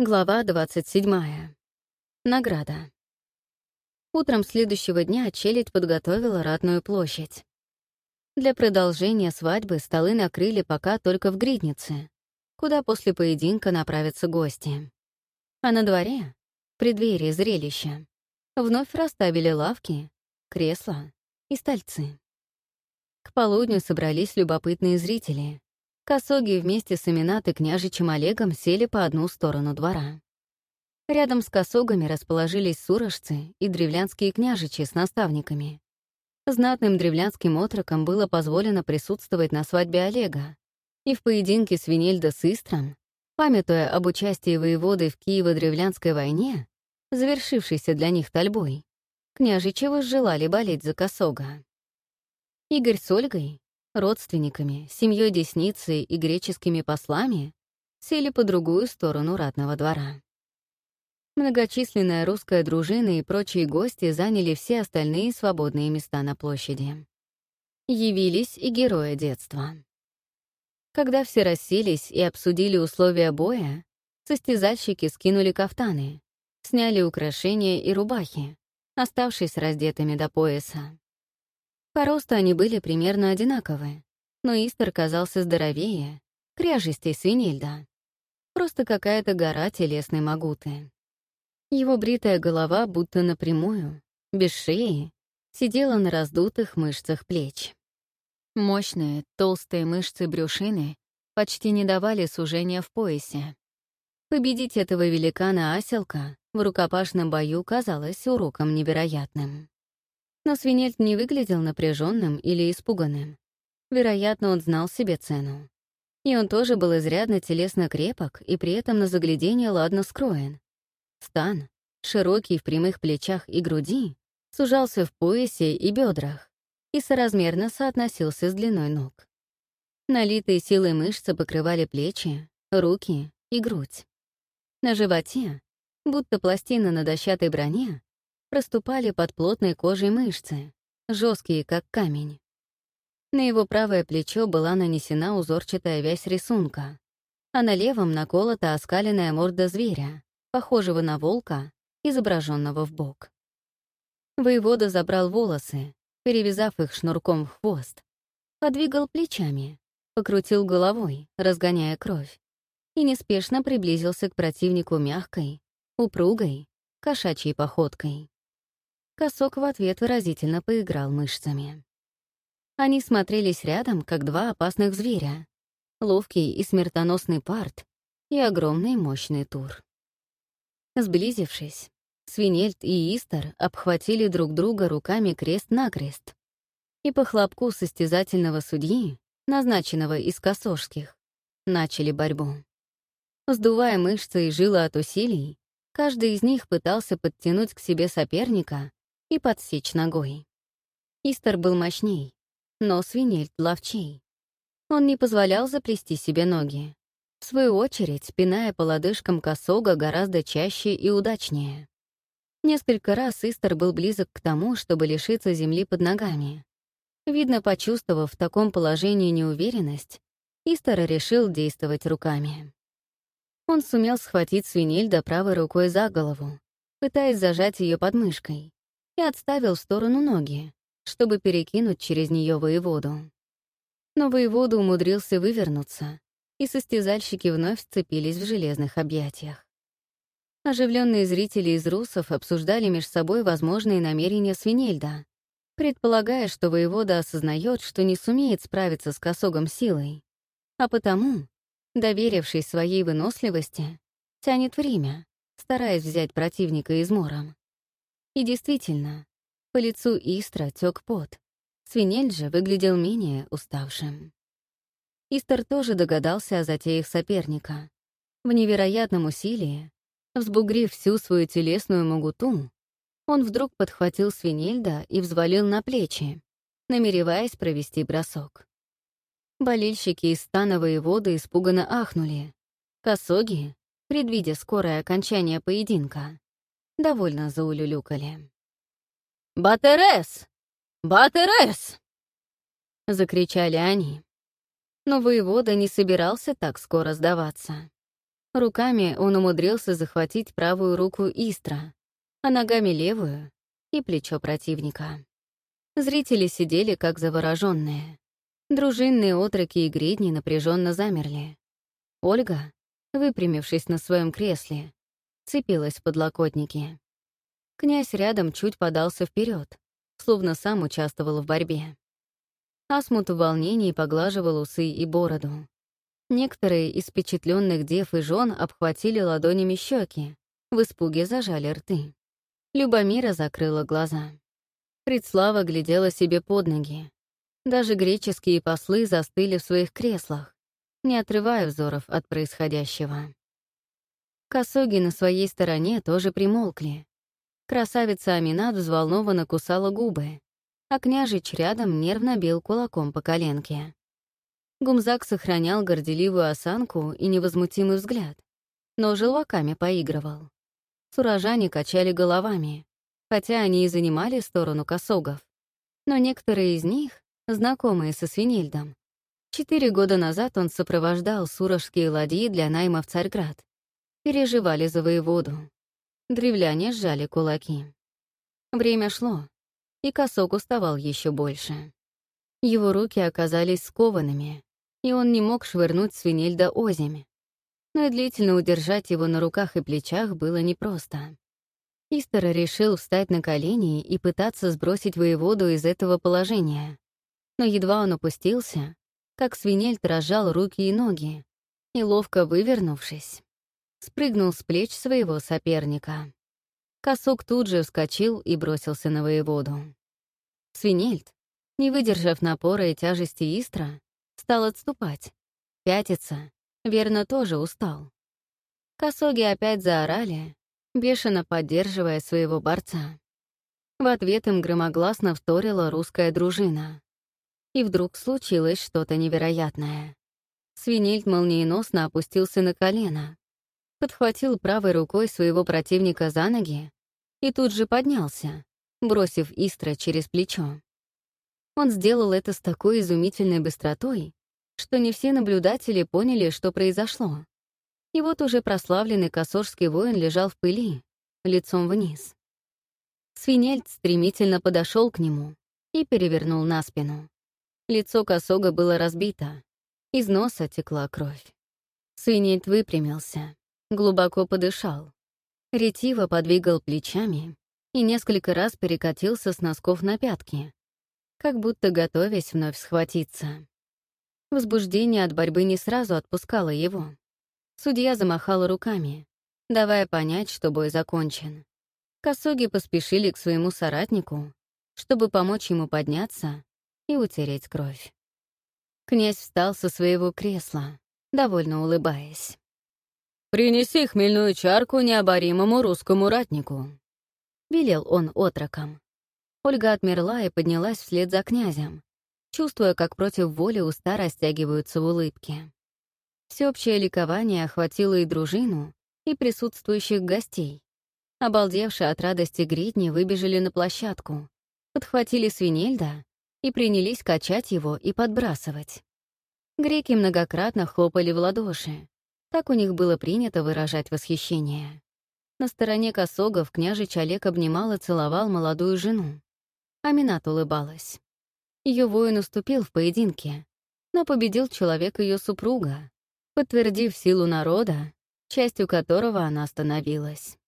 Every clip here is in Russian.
Глава 27. Награда. Утром следующего дня челядь подготовила ратную площадь. Для продолжения свадьбы столы накрыли пока только в гриднице, куда после поединка направятся гости. А на дворе, в преддверии зрелища, вновь расставили лавки, кресла и стольцы. К полудню собрались любопытные зрители, Косоги вместе с Аминат и княжичем Олегом сели по одну сторону двора. Рядом с косогами расположились сурожцы и древлянские княжичи с наставниками. Знатным древлянским отрокам было позволено присутствовать на свадьбе Олега, и в поединке Свинельда с Истром, памятуя об участии воеводы в Киево-древлянской войне, завершившейся для них тальбой, княжичи возжелали болеть за косога. Игорь с Ольгой, родственниками, семьей Десницы и греческими послами сели по другую сторону ратного двора. Многочисленная русская дружина и прочие гости заняли все остальные свободные места на площади. Явились и герои детства. Когда все расселись и обсудили условия боя, состязальщики скинули кафтаны, сняли украшения и рубахи, оставшись раздетыми до пояса. По росту они были примерно одинаковы, но Истер казался здоровее, кряжестей свинельда. Просто какая-то гора телесной могуты. Его бритая голова будто напрямую, без шеи, сидела на раздутых мышцах плеч. Мощные, толстые мышцы брюшины почти не давали сужения в поясе. Победить этого великана-аселка в рукопашном бою казалось уроком невероятным. Но Свинельд не выглядел напряженным или испуганным. Вероятно, он знал себе цену. И он тоже был изрядно телесно крепок и при этом на заглядение ладно скроен. Стан, широкий в прямых плечах и груди, сужался в поясе и бедрах и соразмерно соотносился с длиной ног. Налитые силой мышцы покрывали плечи, руки и грудь. На животе, будто пластина на дощатой броне, проступали под плотной кожей мышцы, жесткие, как камень. На его правое плечо была нанесена узорчатая вязь рисунка, а на левом наколота оскаленная морда зверя, похожего на волка, изображенного в бок. Воевода забрал волосы, перевязав их шнурком в хвост, подвигал плечами, покрутил головой, разгоняя кровь, и неспешно приблизился к противнику мягкой, упругой, кошачьей походкой. Косок в ответ выразительно поиграл мышцами. Они смотрелись рядом, как два опасных зверя. Ловкий и смертоносный парт и огромный мощный тур. Сблизившись, Свинельд и Истер обхватили друг друга руками крест-накрест. И по хлопку состязательного судьи, назначенного из косожских, начали борьбу. Сдувая мышцы и жилы от усилий, каждый из них пытался подтянуть к себе соперника и подсечь ногой. Истер был мощней, но свинельт ловчей. Он не позволял заплести себе ноги. В свою очередь, пиная по лодыжкам косога гораздо чаще и удачнее. Несколько раз Истер был близок к тому, чтобы лишиться земли под ногами. Видно, почувствовав в таком положении неуверенность, Истер решил действовать руками. Он сумел схватить свинельда правой рукой за голову, пытаясь зажать ее подмышкой, и отставил в сторону ноги, чтобы перекинуть через нее воеводу. Но воевода умудрился вывернуться, и состязальщики вновь сцепились в железных объятиях. Оживленные зрители из русов обсуждали между собой возможные намерения Свинельда, предполагая, что воевода осознает, что не сумеет справиться с косогом силой, а потому, доверившись своей выносливости, тянет время, стараясь взять противника измором. И действительно, по лицу Истра тек пот. Свинель же выглядел менее уставшим. Истер тоже догадался о затеях соперника. В невероятном усилии, взбугрив всю свою телесную могуту, он вдруг подхватил свинельда и взвалил на плечи, намереваясь провести бросок. Болельщики из стана воеводы испуганно ахнули. Косоги, предвидя скорое окончание поединка, довольно заулюлюкали. «Батерес! Батерес!» — закричали они. Но воевода не собирался так скоро сдаваться. Руками он умудрился захватить правую руку Истра, а ногами левую и плечо противника. Зрители сидели как завороженные. Дружинные отроки и гридни напряженно замерли. Ольга, выпрямившись на своем кресле, цепилась в подлокотники. Князь рядом чуть подался вперед, словно сам участвовал в борьбе. Асмут в волнении поглаживал усы и бороду. Некоторые из впечатленных дев и жен обхватили ладонями щеки, в испуге зажали рты. Любомира закрыла глаза. Предслава глядела себе под ноги. Даже греческие послы застыли в своих креслах, не отрывая взоров от происходящего. Косоги на своей стороне тоже примолкли. Красавица Аминат взволнованно кусала губы, а княжич рядом нервно бил кулаком по коленке. Гумзак сохранял горделивую осанку и невозмутимый взгляд, но желваками поигрывал. Сурожане качали головами, хотя они и занимали сторону косогов. Но некоторые из них, знакомые со Свинельдом, четыре года назад он сопровождал сурожские ладьи для найма в Царьград, переживали за воеводу. Древляне сжали кулаки. Время шло, и косок уставал еще больше. Его руки оказались скованными, и он не мог швырнуть свинельда озимь. Но и длительно удержать его на руках и плечах было непросто. Истер решил встать на колени и пытаться сбросить воеводу из этого положения. Но едва он опустился, как свинельд разжал руки и ноги, и, ловко вывернувшись, спрыгнул с плеч своего соперника. Косук тут же вскочил и бросился на воеводу. Свинельд, не выдержав напора и тяжести Истра, Стал отступать. Пятиться. Верно, тоже устал. Косоги опять заорали, бешено поддерживая своего борца. В ответ им громогласно вторила русская дружина. И вдруг случилось что-то невероятное. Свинельд молниеносно опустился на колено, подхватил правой рукой своего противника за ноги и тут же поднялся, бросив Истра через плечо. Он сделал это с такой изумительной быстротой, что не все наблюдатели поняли, что произошло. И вот уже прославленный косорский воин лежал в пыли, лицом вниз. Свинельд стремительно подошел к нему и перевернул на спину. Лицо косога было разбито, из носа текла кровь. Свинельд выпрямился, глубоко подышал, ретиво подвигал плечами и несколько раз перекатился с носков на пятки, как будто готовясь вновь схватиться. Возбуждение от борьбы не сразу отпускало его. Судья замахала руками, давая понять, что бой закончен. Косоги поспешили к своему соратнику, чтобы помочь ему подняться и утереть кровь. Князь встал со своего кресла, довольно улыбаясь. «Принеси хмельную чарку необоримому русскому ратнику», — велел он отрокам. Ольга отмерла и поднялась вслед за князем, чувствуя, как против воли уста растягиваются в улыбке. Всеобщее ликование охватило и дружину, и присутствующих гостей. Обалдевшие от радости гридни выбежали на площадку, подхватили свинельда и принялись качать его и подбрасывать. Греки многократно хлопали в ладоши. Так у них было принято выражать восхищение. На стороне косогов княжич Олег обнимал и целовал молодую жену. Аминат улыбалась. Ее воин уступил в поединке, но победил человек ее супруга, подтвердив силу народа, частью которого она становилась.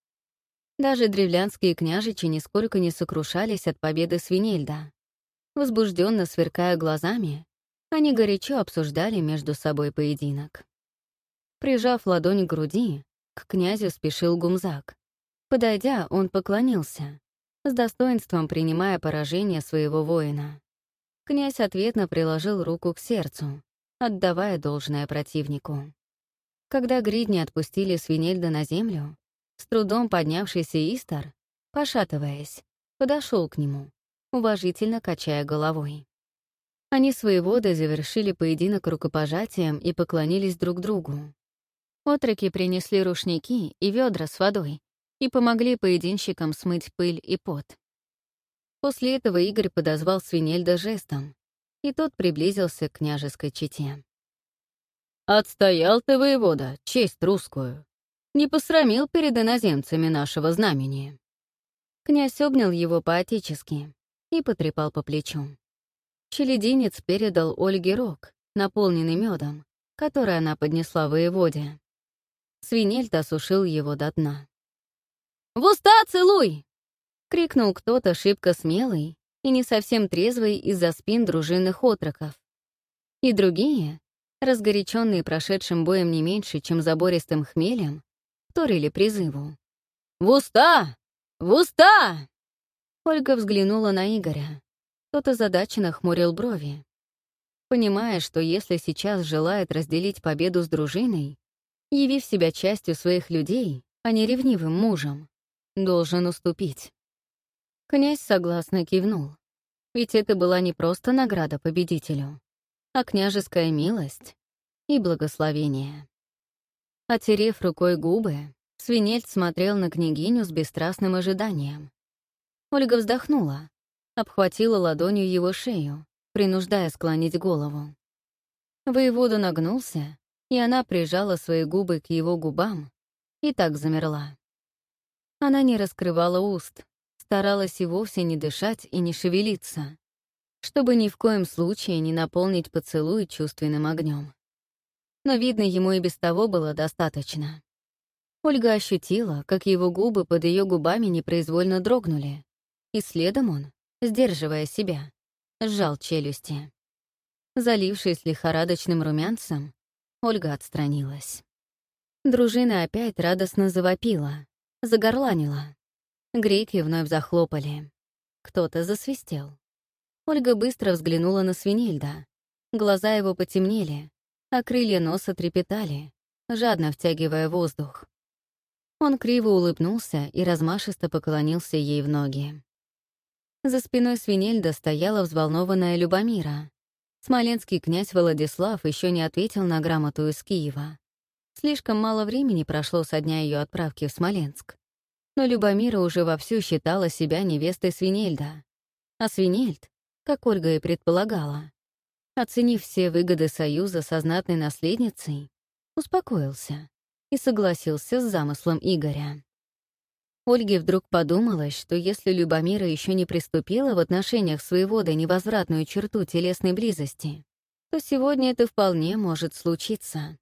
Даже древлянские княжичи нисколько не сокрушались от победы Свинельда. Возбужденно сверкая глазами, они горячо обсуждали между собой поединок. Прижав ладонь к груди, к князю спешил Гумзак. Подойдя, он поклонился, с достоинством принимая поражение своего воина. Князь ответно приложил руку к сердцу, отдавая должное противнику. Когда гридни отпустили Свинельда на землю, с трудом поднявшийся Истар, пошатываясь, подошел к нему, уважительно качая головой. Они своеводы завершили поединок рукопожатием и поклонились друг другу. Отроки принесли рушники и ведра с водой, и помогли поединщикам смыть пыль и пот. После этого Игорь подозвал Свинельда жестом, и тот приблизился к княжеской чете. Отстоял ты, воевода, честь русскую. Не посрамил перед иноземцами нашего знамени. Князь обнял его по-отечески и потрепал по плечу. Челединец передал Ольге рог, наполненный медом, который она поднесла воеводе. Свинельт осушил его до дна. «В уста целуй!» — крикнул кто-то шибко смелый и не совсем трезвый из-за спин дружинных отроков. И другие, разгоряченные прошедшим боем не меньше, чем забористым хмелем, вторили призыву. «В уста! В уста!» Ольга взглянула на Игоря. Тот озадаченно хмурил брови. Понимая, что если сейчас желает разделить победу с дружиной, явив себя частью своих людей, а не ревнивым мужем, должен уступить. Князь согласно кивнул. Ведь это была не просто награда победителю, а княжеская милость и благословение. Отерев рукой губы, свинельц смотрел на княгиню с бесстрастным ожиданием. Ольга вздохнула, обхватила ладонью его шею, принуждая склонить голову. Воевода нагнулся, и она прижала свои губы к его губам и так замерла. Она не раскрывала уст, старалась и вовсе не дышать и не шевелиться, чтобы ни в коем случае не наполнить поцелуй чувственным огнем. Но, видно, ему и без того было достаточно. Ольга ощутила, как его губы под ее губами непроизвольно дрогнули, и следом он, сдерживая себя, сжал челюсти. Залившись лихорадочным румянцем, Ольга отстранилась. Дружина опять радостно завопила, загорланила. Греки вновь захлопали. Кто-то засвистел. Ольга быстро взглянула на Свинильда. Глаза его потемнели, а крылья носа трепетали, жадно втягивая воздух. Он криво улыбнулся и размашисто поклонился ей в ноги. За спиной Свинельда стояла взволнованная Любомира. Смоленский князь Владислав еще не ответил на грамоту из Киева. Слишком мало времени прошло со дня ее отправки в Смоленск. Но Любомира уже вовсю считала себя невестой Свинельда. А Свинельд, как Ольга и предполагала, оценив все выгоды союза со знатной наследницей, успокоился и согласился с замыслом Игоря. Ольге вдруг подумалось, что если Любомира еще не приступила в отношениях с воеводой невозвратную черту телесной близости, то сегодня это вполне может случиться.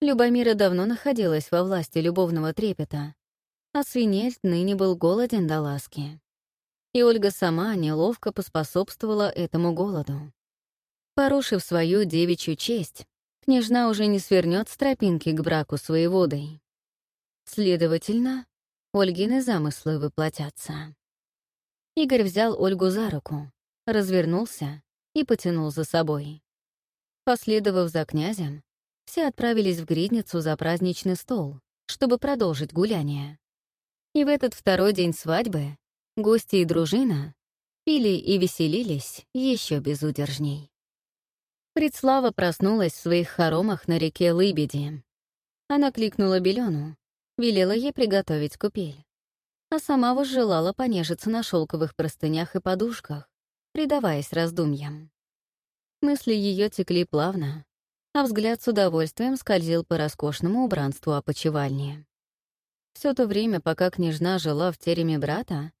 Любомира давно находилась во власти любовного трепета, а свинельт ныне был голоден до ласки. И Ольга сама неловко поспособствовала этому голоду. Порушив свою девичью честь, княжна уже не свернет с тропинки к браку с воеводой. Следовательно, Ольгины замыслы воплотятся. Игорь взял Ольгу за руку, развернулся и потянул за собой. Последовав за князем, все отправились в гридницу за праздничный стол, чтобы продолжить гуляние. И в этот второй день свадьбы гости и дружина пили и веселились еще безудержней. Предслава проснулась в своих хоромах на реке Лыбеди. Она кликнула Белену, велела ей приготовить купель. А сама возжелала понежиться на шелковых простынях и подушках, предаваясь раздумьям. Мысли ее текли плавно, а взгляд с удовольствием скользил по роскошному убранству опочивальни. Все то время, пока княжна жила в тереме брата,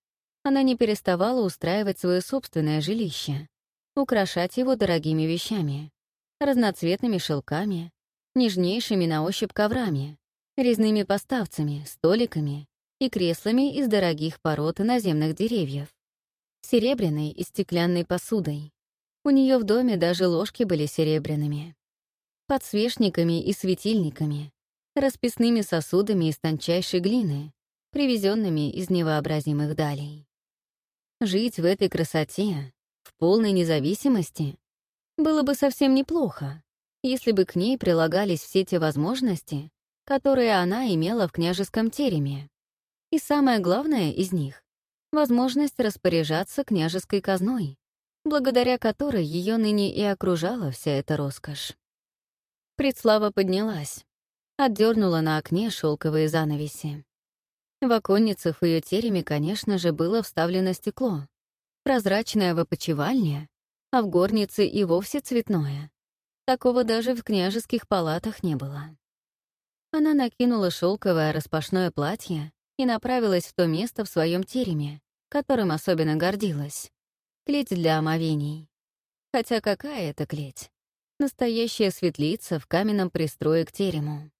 она не переставала устраивать свое собственное жилище, украшать его дорогими вещами, разноцветными шелками, нежнейшими на ощупь коврами, резными поставцами, столиками и креслами из дорогих пород наземных деревьев, серебряной и стеклянной посудой. У нее в доме даже ложки были серебряными, подсвечниками и светильниками, расписными сосудами из тончайшей глины, привезенными из невообразимых далей. Жить в этой красоте, в полной независимости, было бы совсем неплохо, если бы к ней прилагались все те возможности, которые она имела в княжеском тереме. И самое главное из них — возможность распоряжаться княжеской казной, благодаря которой ее ныне и окружала вся эта роскошь. Предслава поднялась, отдернула на окне шелковые занавеси. В оконницах в ее тереме, конечно же, было вставлено стекло, прозрачное в опочивальне, а в горнице и вовсе цветное. Такого даже в княжеских палатах не было. Она накинула шелковое распашное платье и направилась в то место в своем тереме, которым особенно гордилась. Клеть для омовений. Хотя какая это клеть? Настоящая светлица в каменном пристрое к терему.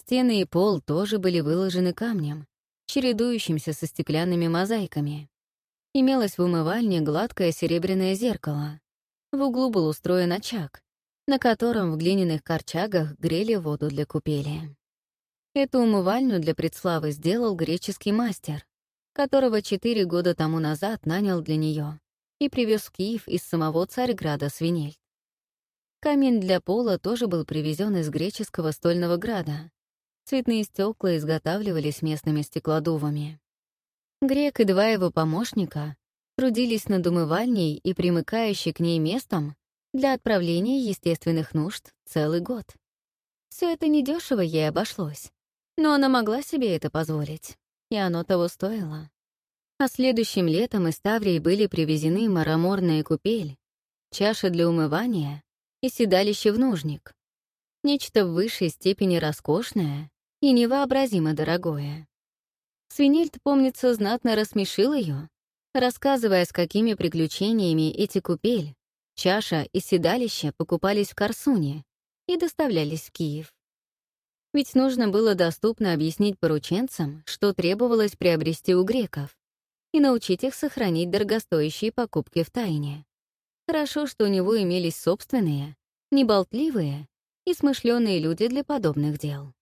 Стены и пол тоже были выложены камнем, чередующимся со стеклянными мозаиками. Имелось в умывальне гладкое серебряное зеркало. В углу был устроен очаг, на котором в глиняных корчагах грели воду для купели. Эту умывальню для предславы сделал греческий мастер, которого четыре года тому назад нанял для нее и привез в Киев из самого Царьграда свинель. Камень для пола тоже был привезен из греческого стольного града. Цветные стекла изготавливались местными стеклодувами. Грек и два его помощника трудились над умывальней и примыкающей к ней местом для отправления естественных нужд целый год. Все это недешево ей обошлось, но она могла себе это позволить, и оно того стоило. А следующим летом из Таврии были привезены мараморная купель, чаша для умывания и седалище в нужник. Нечто в высшей степени роскошное и невообразимо дорогое. Свинельд, помнится, знатно рассмешил ее, рассказывая, с какими приключениями эти купель, чаша и седалище покупались в Корсуне и доставлялись в Киев. Ведь нужно было доступно объяснить порученцам, что требовалось приобрести у греков, и научить их сохранить дорогостоящие покупки в тайне. Хорошо, что у него имелись собственные, неболтливые и смышленые люди для подобных дел.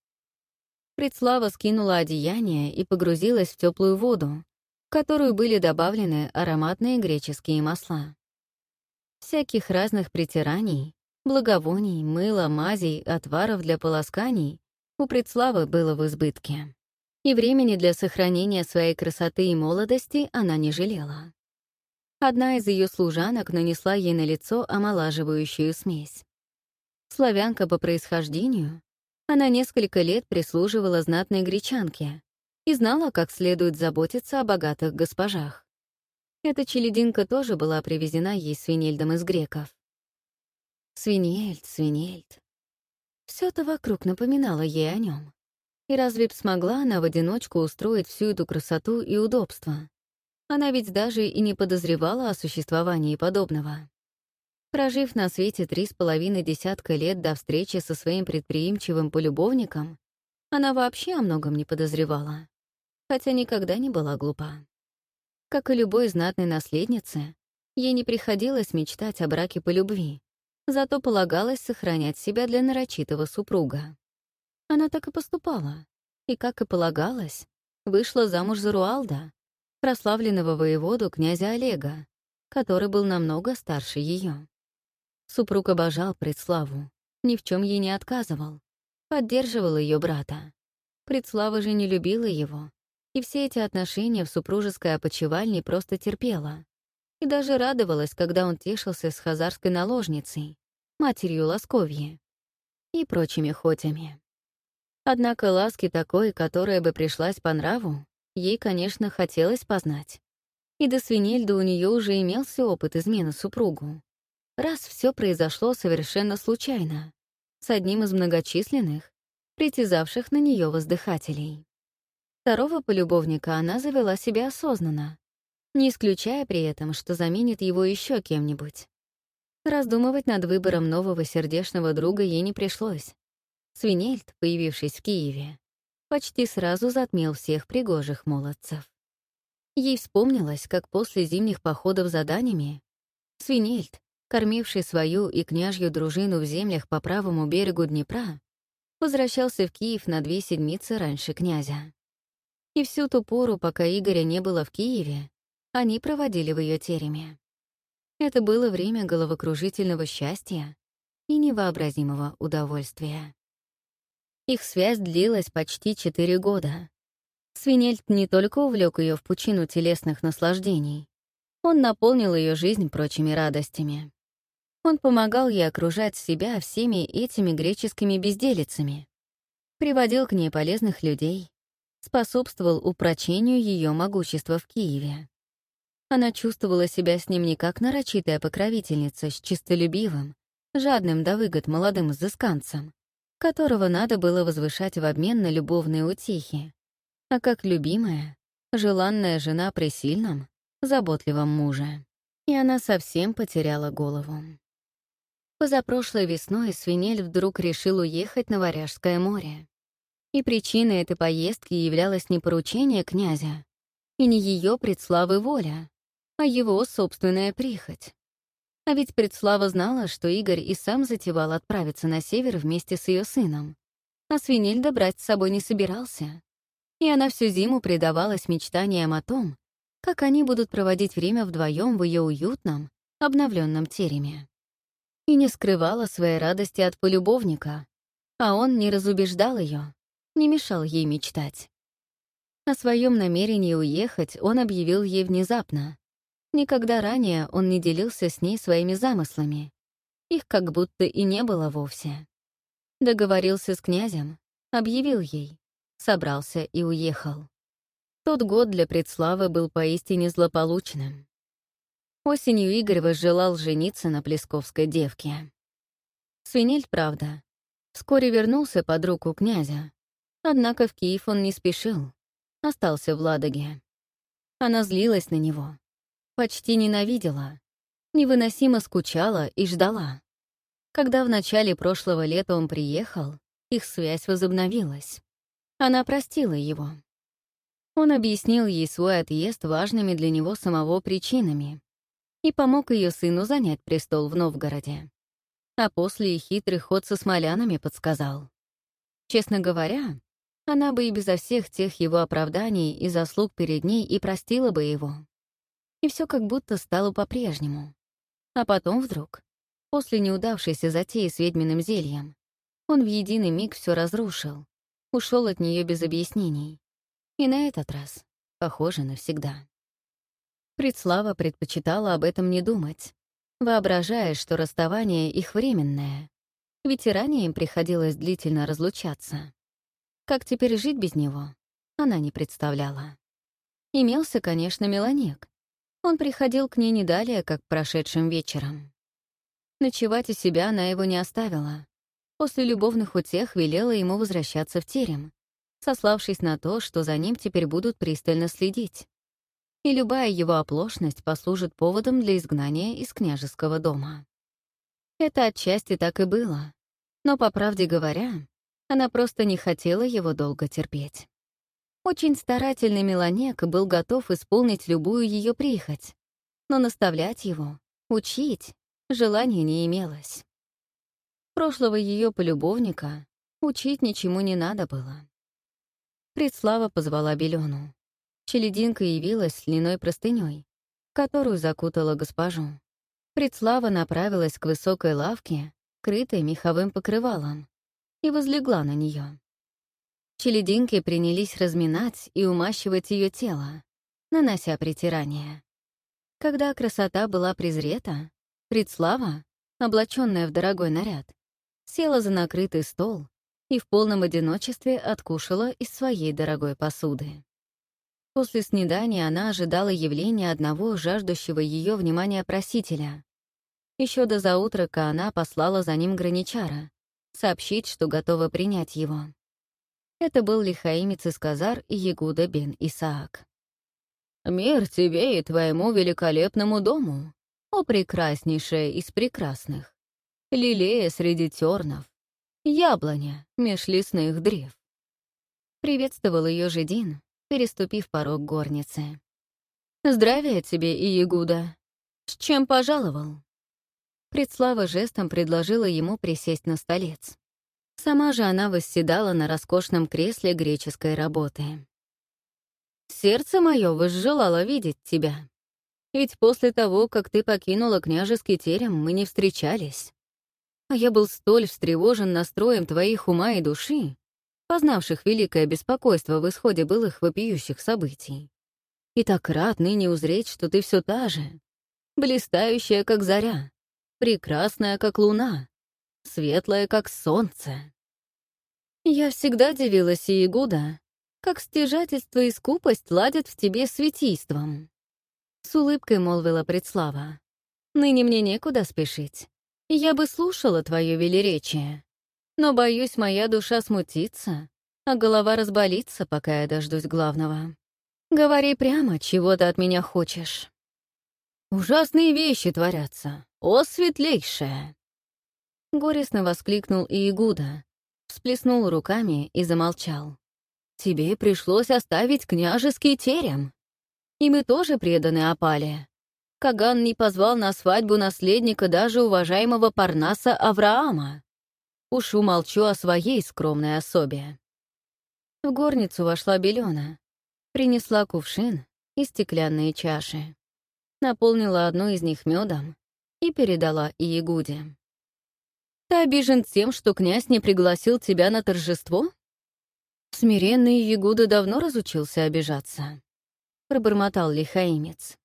Предслава скинула одеяние и погрузилась в теплую воду, в которую были добавлены ароматные греческие масла. Всяких разных притираний, благовоний, мыла, мазей, отваров для полосканий у предславы было в избытке. И времени для сохранения своей красоты и молодости она не жалела. Одна из ее служанок нанесла ей на лицо омолаживающую смесь. Славянка по происхождению, она несколько лет прислуживала знатной гречанке и знала, как следует заботиться о богатых госпожах. Эта челединка тоже была привезена ей свинельдом из греков. Свинельд, свинельд. все это вокруг напоминало ей о нем. И разве б смогла она в одиночку устроить всю эту красоту и удобство? Она ведь даже и не подозревала о существовании подобного. Прожив на свете три с половиной десятка лет до встречи со своим предприимчивым полюбовником, она вообще о многом не подозревала, хотя никогда не была глупа. Как и любой знатной наследнице, ей не приходилось мечтать о браке по любви, зато полагалось сохранять себя для нарочитого супруга. Она так и поступала, и, как и полагалось, вышла замуж за Руалда, прославленного воеводу князя Олега, который был намного старше ее. Супруг обожал Предславу, ни в чем ей не отказывал, поддерживал ее брата. Предслава же не любила его, и все эти отношения в супружеской опочивальне просто терпела. И даже радовалась, когда он тешился с хазарской наложницей, матерью Ласковье и прочими хотями. Однако ласки такой, которая бы пришлась по нраву, Ей, конечно, хотелось познать. И до свинельда у нее уже имелся опыт измены супругу. Раз все произошло совершенно случайно, с одним из многочисленных, притязавших на нее воздыхателей. Второго полюбовника она завела себя осознанно, не исключая при этом, что заменит его еще кем-нибудь. Раздумывать над выбором нового сердечного друга ей не пришлось. Свинельд, появившись в Киеве, почти сразу затмил всех пригожих молодцев. Ей вспомнилось, как после зимних походов за данями Свинельд, кормивший свою и княжью дружину в землях по правому берегу Днепра, возвращался в Киев на две седмицы раньше князя. И всю ту пору, пока Игоря не было в Киеве, они проводили в ее тереме. Это было время головокружительного счастья и невообразимого удовольствия. Их связь длилась почти четыре года. Свинельд не только увлек ее в пучину телесных наслаждений, он наполнил ее жизнь прочими радостями. Он помогал ей окружать себя всеми этими греческими безделицами, приводил к ней полезных людей, способствовал упрочению ее могущества в Киеве. Она чувствовала себя с ним не как нарочитая покровительница с чистолюбивым, жадным до выгод молодым изысканцем, которого надо было возвышать в обмен на любовные утехи, а как любимая, желанная жена при сильном, заботливом муже. И она совсем потеряла голову. Позапрошлой весной Свинель вдруг решил уехать на Варяжское море. И причиной этой поездки являлось не поручение князя и не ее предславы воля, а его собственная прихоть. А ведь предслава знала, что Игорь и сам затевал отправиться на север вместе с ее сыном, а Свинельда брать с собой не собирался. И она всю зиму предавалась мечтаниям о том, как они будут проводить время вдвоем в ее уютном, обновленном тереме. И не скрывала своей радости от полюбовника, а он не разубеждал ее, не мешал ей мечтать. О своем намерении уехать он объявил ей внезапно. Никогда ранее он не делился с ней своими замыслами. Их как будто и не было вовсе. Договорился с князем, объявил ей, собрался и уехал. Тот год для предславы был поистине злополучным. Осенью Игорь возжелал жениться на плесковской девке. Свинель, правда, вскоре вернулся под руку князя, Однако в Киев он не спешил, остался в Ладоге. Она злилась на него, почти ненавидела, невыносимо скучала и ждала. Когда в начале прошлого лета он приехал, их связь возобновилась. Она простила его. Он объяснил ей свой отъезд важными для него самого причинами и помог ее сыну занять престол в Новгороде. А после и хитрый ход со смолянами подсказал. Честно говоря, она бы и безо всех тех его оправданий и заслуг перед ней и простила бы его. И все как будто стало по-прежнему. А потом вдруг, после неудавшейся затеи с ведьминым зельем, он в единый миг все разрушил, ушел от нее без объяснений. И на этот раз, похоже, навсегда. Предслава предпочитала об этом не думать, воображая, что расставание их временное, ведь и ранее им приходилось длительно разлучаться. Как теперь жить без него, она не представляла. Имелся, конечно, Меланек. Он приходил к ней не далее, как прошедшим вечером. Ночевать у себя она его не оставила. После любовных утех велела ему возвращаться в терем, сославшись на то, что за ним теперь будут пристально следить. И любая его оплошность послужит поводом для изгнания из княжеского дома. Это отчасти так и было. Но, по правде говоря, она просто не хотела его долго терпеть. Очень старательный Меланек был готов исполнить любую ее прихоть, но наставлять его, учить, желания не имелось. Прошлого ее полюбовника учить ничему не надо было. Предслава позвала Белену. Челединка явилась с льняной простыней, которую закутала госпожу. Предслава направилась к высокой лавке, крытой меховым покрывалом, и возлегла на нее. Челединки принялись разминать и умащивать ее тело, нанося притирание. Когда красота была презрета, Предслава, облаченная в дорогой наряд, села за накрытый стол и в полном одиночестве откушала из своей дорогой посуды. После снедания она ожидала явления одного жаждущего ее внимания просителя. Еще до заутрака она послала за ним граничара, сообщить, что готова принять его. Это был лихаимец Исказар и Ягуда бен Исаак. «Мир тебе и твоему великолепному дому, о прекраснейшая из прекрасных, лилея среди тернов, яблоня меж лесных древ». Приветствовал ее Жидин, переступив порог горницы. «Здравия тебе, Иегуда! С чем пожаловал?» Предслава жестом предложила ему присесть на столец. Сама же она восседала на роскошном кресле греческой работы. «Сердце мое возжелало видеть тебя. Ведь после того, как ты покинула княжеский терем, мы не встречались. А я был столь встревожен настроем твоих ума и души, познавших великое беспокойство в исходе былых вопиющих событий. И так рад ныне узреть, что ты все та же, блистающая, как заря, прекрасная, как луна, светлая, как солнце. Я всегда дивилась Иегуда, как стяжательство и скупость ладят в тебе светийством. С улыбкой молвила предслава. Ныне мне некуда спешить. Я бы слушала твое велеречие, но, боюсь, моя душа смутится, а голова разболится, пока я дождусь главного. Говори прямо, чего ты от меня хочешь. Ужасные вещи творятся, о светлейшая! Горестно воскликнул Иегуда, всплеснул руками и замолчал. Тебе пришлось оставить княжеский терем. И мы тоже преданы опале. Каган не позвал на свадьбу наследника даже уважаемого Парнаса Авраама. Уж умолчу о своей скромной особе. В горницу вошла Белена, принесла кувшин и стеклянные чаши, наполнила одну из них медом и передала Иегуде. «Ты обижен тем, что князь не пригласил тебя на торжество?» Смиренный Ягуда давно разучился обижаться. Пробормотал лихаимец.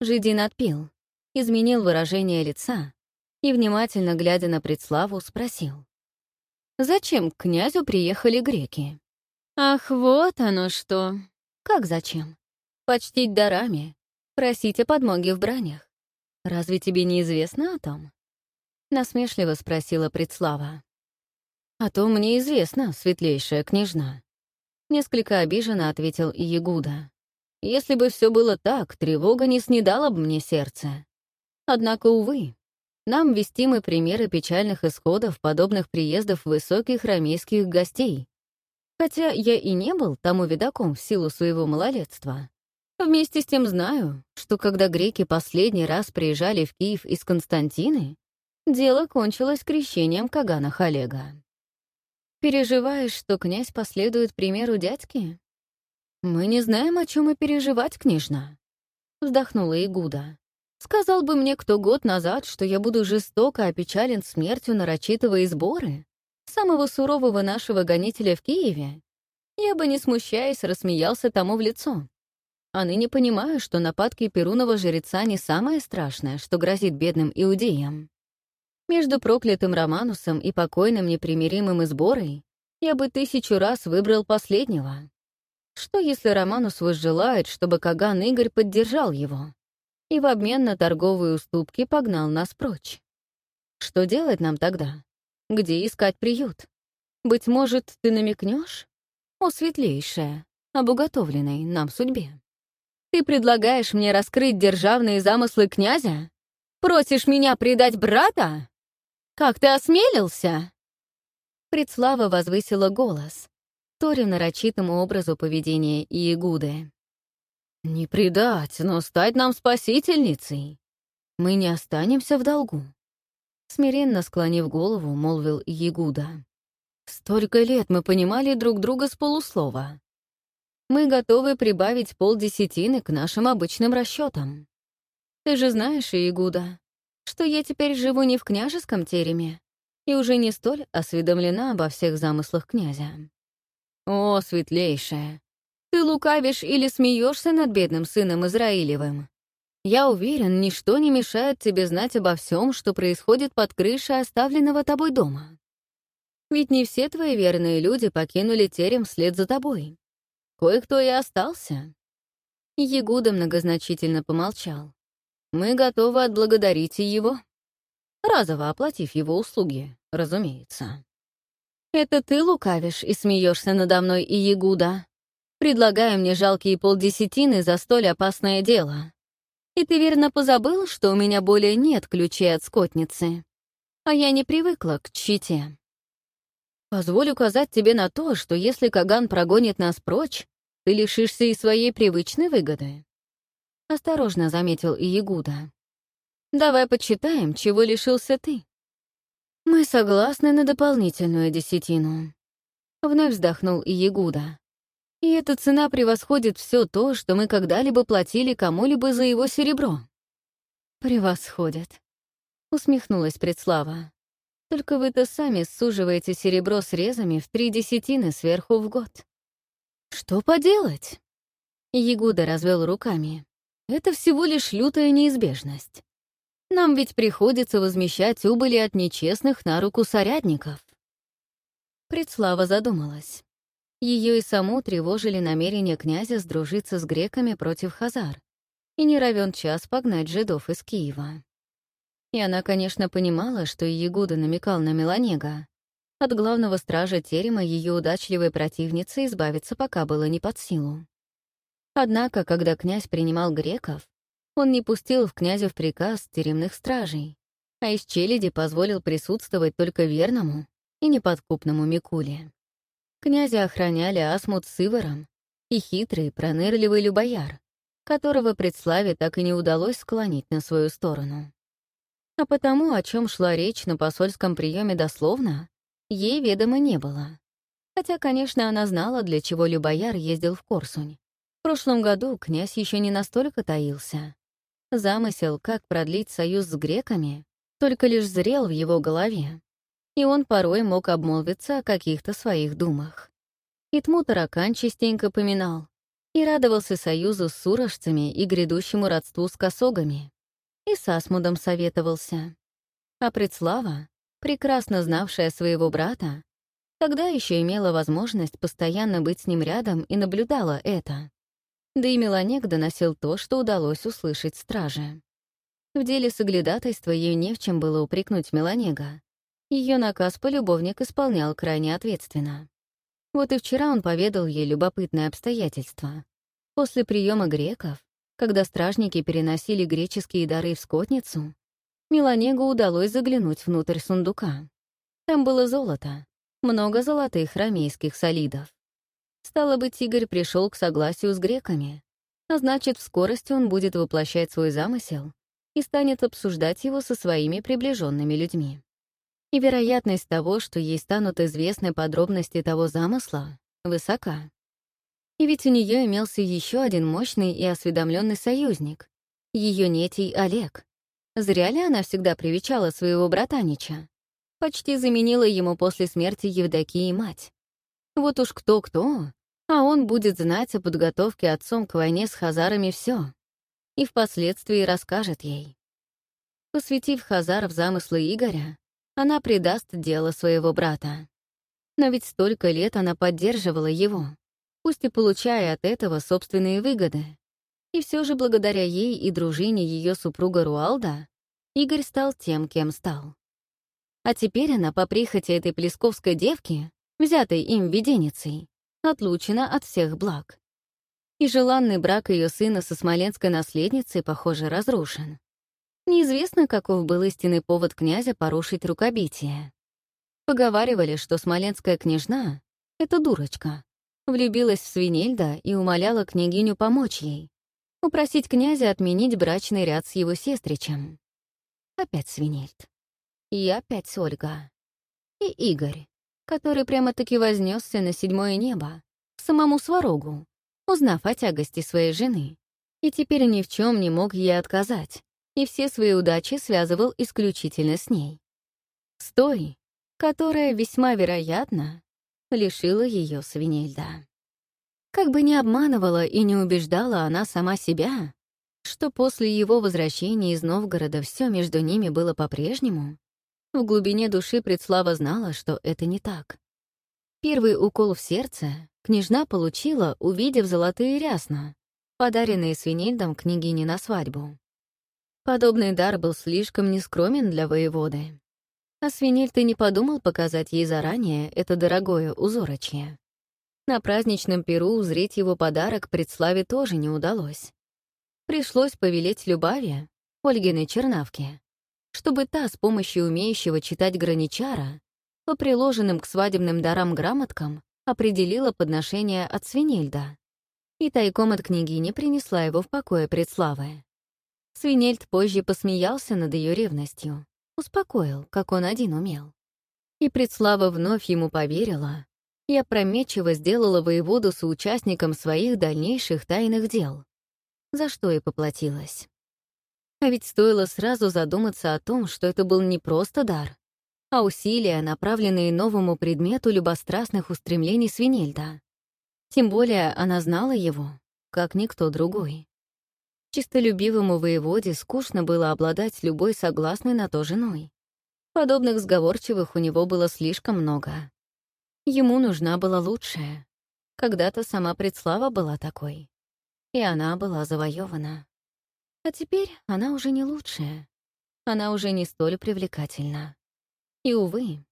Жидин отпил, изменил выражение лица и, внимательно глядя на предславу, спросил. «Зачем к князю приехали греки?» «Ах, вот оно что! Как зачем? Почтить дарами, просить о подмоге в бранях. Разве тебе неизвестно о том?» Насмешливо спросила предслава. «О том мне известно, светлейшая княжна». Несколько обиженно ответил Ягуда. Если бы все было так, тревога не снедала бы мне сердце. Однако, увы, нам вестимы примеры печальных исходов подобных приездов высоких рамейских гостей. Хотя я и не был тому видаком в силу своего малолетства. Вместе с тем знаю, что когда греки последний раз приезжали в Киев из Константины, дело кончилось крещением Кагана Халега. Переживаешь, что князь последует примеру дядьки? «Мы не знаем, о чем и переживать, княжна», — вздохнула Игуда. «Сказал бы мне кто год назад, что я буду жестоко опечален смертью нарочитого изборы, самого сурового нашего гонителя в Киеве, я бы, не смущаясь, рассмеялся тому в лицо. А ныне понимаю, что нападки Перунова жреца не самое страшное, что грозит бедным иудеям. Между проклятым Романусом и покойным непримиримым изборой я бы тысячу раз выбрал последнего. Что, если Романус возжелает, чтобы Каган Игорь поддержал его и в обмен на торговые уступки погнал нас прочь? Что делать нам тогда? Где искать приют? Быть может, ты намекнешь? О, светлейшая, об уготовленной нам судьбе. Ты предлагаешь мне раскрыть державные замыслы князя? Просишь меня предать брата? Как ты осмелился?» Предслава возвысила голос, Тори нарочитому образу поведения Иегуды. «Не предать, но стать нам спасительницей. Мы не останемся в долгу», — смиренно склонив голову, молвил Иегуда. «Столько лет мы понимали друг друга с полуслова. Мы готовы прибавить полдесятины к нашим обычным расчетам. Ты же знаешь, Иегуда, что я теперь живу не в княжеском тереме и уже не столь осведомлена обо всех замыслах князя. «О, светлейшая, ты лукавишь или смеешься над бедным сыном Израилевым? Я уверен, ничто не мешает тебе знать обо всем, что происходит под крышей оставленного тобой дома. Ведь не все твои верные люди покинули терем вслед за тобой. Кое-кто и остался». Ягуда многозначительно помолчал. «Мы готовы отблагодарить и его, разово оплатив его услуги, разумеется». Это ты лукавишь и смеешься надо мной и Ягуда, предлагая мне жалкие полдесятины за столь опасное дело. И ты верно позабыл, что у меня более нет ключей от скотницы, а я не привыкла к чите. Позволь указать тебе на то, что если Каган прогонит нас прочь, ты лишишься и своей привычной выгоды. Осторожно заметил и Ягуда. Давай почитаем, чего лишился ты. «Мы согласны на дополнительную десятину», — вновь вздохнул и Ягуда. «И эта цена превосходит все то, что мы когда-либо платили кому-либо за его серебро». «Превосходит», — усмехнулась Предслава. «Только вы-то сами суживаете серебро срезами в три десятины сверху в год». «Что поделать?» Ягуда развел руками. «Это всего лишь лютая неизбежность. Нам ведь приходится возмещать убыли от нечестных на руку сорядников. Предслава задумалась. Ее и саму тревожили намерения князя сдружиться с греками против хазар и не равен час погнать жидов из Киева. И она, конечно, понимала, что Ягуда намекал на Меланега. От главного стража терема ее удачливой противницы избавиться пока было не под силу. Однако, когда князь принимал греков, он не пустил в князя в приказ теремных стражей, а из челяди позволил присутствовать только верному и неподкупному Микуле. Князя охраняли Асмут с Иваром и хитрый, пронырливый Любояр, которого предславе так и не удалось склонить на свою сторону. А потому, о чем шла речь на посольском приеме дословно, ей ведомо не было. Хотя, конечно, она знала, для чего Любояр ездил в Корсунь. В прошлом году князь еще не настолько таился. Замысел, как продлить союз с греками, только лишь зрел в его голове, и он порой мог обмолвиться о каких-то своих думах. Итму таракан частенько поминал и радовался союзу с сурожцами и грядущему родству с косогами, и с Асмудом советовался. А Предслава, прекрасно знавшая своего брата, тогда еще имела возможность постоянно быть с ним рядом и наблюдала это. Да и Меланек доносил то, что удалось услышать страже. В деле соглядатайства ей не в чем было упрекнуть Меланега. Ее наказ полюбовник исполнял крайне ответственно. Вот и вчера он поведал ей любопытное обстоятельство. После приема греков, когда стражники переносили греческие дары в скотницу, Меланегу удалось заглянуть внутрь сундука. Там было золото, много золотых ромейских солидов. Стало быть, Игорь пришел к согласию с греками, а значит, в скорости он будет воплощать свой замысел и станет обсуждать его со своими приближенными людьми. И вероятность того, что ей станут известны подробности того замысла, высока. И ведь у нее имелся еще один мощный и осведомленный союзник — ее нетий Олег, Зря ли она всегда привечала своего братанича? Почти заменила ему после смерти Евдокии мать. Вот уж кто-кто, а он будет знать о подготовке отцом к войне с хазарами все. И впоследствии расскажет ей. Посвятив хазар в замыслы Игоря, она предаст дело своего брата. Но ведь столько лет она поддерживала его, пусть и получая от этого собственные выгоды. И все же благодаря ей и дружине ее супруга Руалда Игорь стал тем, кем стал. А теперь она по прихоти этой плесковской девки, взятой им виденицей, отлучена от всех благ. И желанный брак ее сына со смоленской наследницей, похоже, разрушен. Неизвестно, каков был истинный повод князя порушить рукобитие. Поговаривали, что смоленская княжна — это дурочка, влюбилась в Свинельда и умоляла княгиню помочь ей, упросить князя отменить брачный ряд с его сестричем. Опять свинельт. И опять Ольга. И Игорь, который прямо-таки вознесся на седьмое небо, к самому Сварогу, узнав о тягости своей жены, и теперь ни в чем не мог ей отказать, и все свои удачи связывал исключительно с ней. С той, которая весьма вероятно лишила ее свинельда. Как бы ни обманывала и не убеждала она сама себя, что после его возвращения из Новгорода все между ними было по-прежнему, в глубине души Предслава знала, что это не так. Первый укол в сердце княжна получила, увидев золотые рясна, подаренные свинельдом княгине на свадьбу. Подобный дар был слишком нескромен для воеводы. А свинельд и не подумал показать ей заранее это дорогое узорочье. На праздничном перу узреть его подарок предславе тоже не удалось. Пришлось повелеть Любави, Ольгиной Чернавке, чтобы та с помощью умеющего читать граничара по приложенным к свадебным дарам грамоткам определила подношение от Свинельда и тайком от княгини принесла его в покое предславы. Свинельд позже посмеялся над ее ревностью, успокоил, как он один умел. И предслава вновь ему поверила, и опрометчиво сделала воеводу соучастником своих дальнейших тайных дел, за что и поплатилась. А ведь стоило сразу задуматься о том, что это был не просто дар, а усилия, направленные новому предмету любострастных устремлений Свинельда. Тем более она знала его, как никто другой. Чистолюбивому воеводе скучно было обладать любой согласной на то женой. Подобных сговорчивых у него было слишком много. Ему нужна была лучшая. Когда-то сама предслава была такой. И она была завоевана. А теперь она уже не лучшая. она уже не столь привлекательна. И, увы,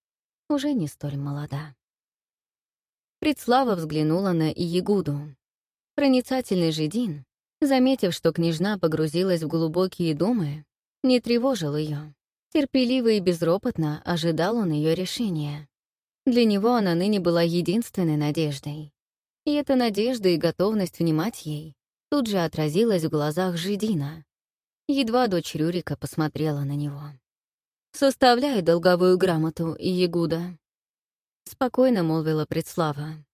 уже не столь молода. Предслава взглянула на Иегуду. Проницательный Жидин, заметив, что княжна погрузилась в глубокие думы, не тревожил ее. Терпеливо и безропотно ожидал он ее решения. Для него она ныне была единственной надеждой. И эта надежда и готовность внимать ей тут же отразилась в глазах Жидина. Едва дочь Рюрика посмотрела на него. «Составляй долговую грамоту, Ягуда», — спокойно молвила предслава.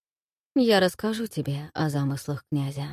«Я расскажу тебе о замыслах князя».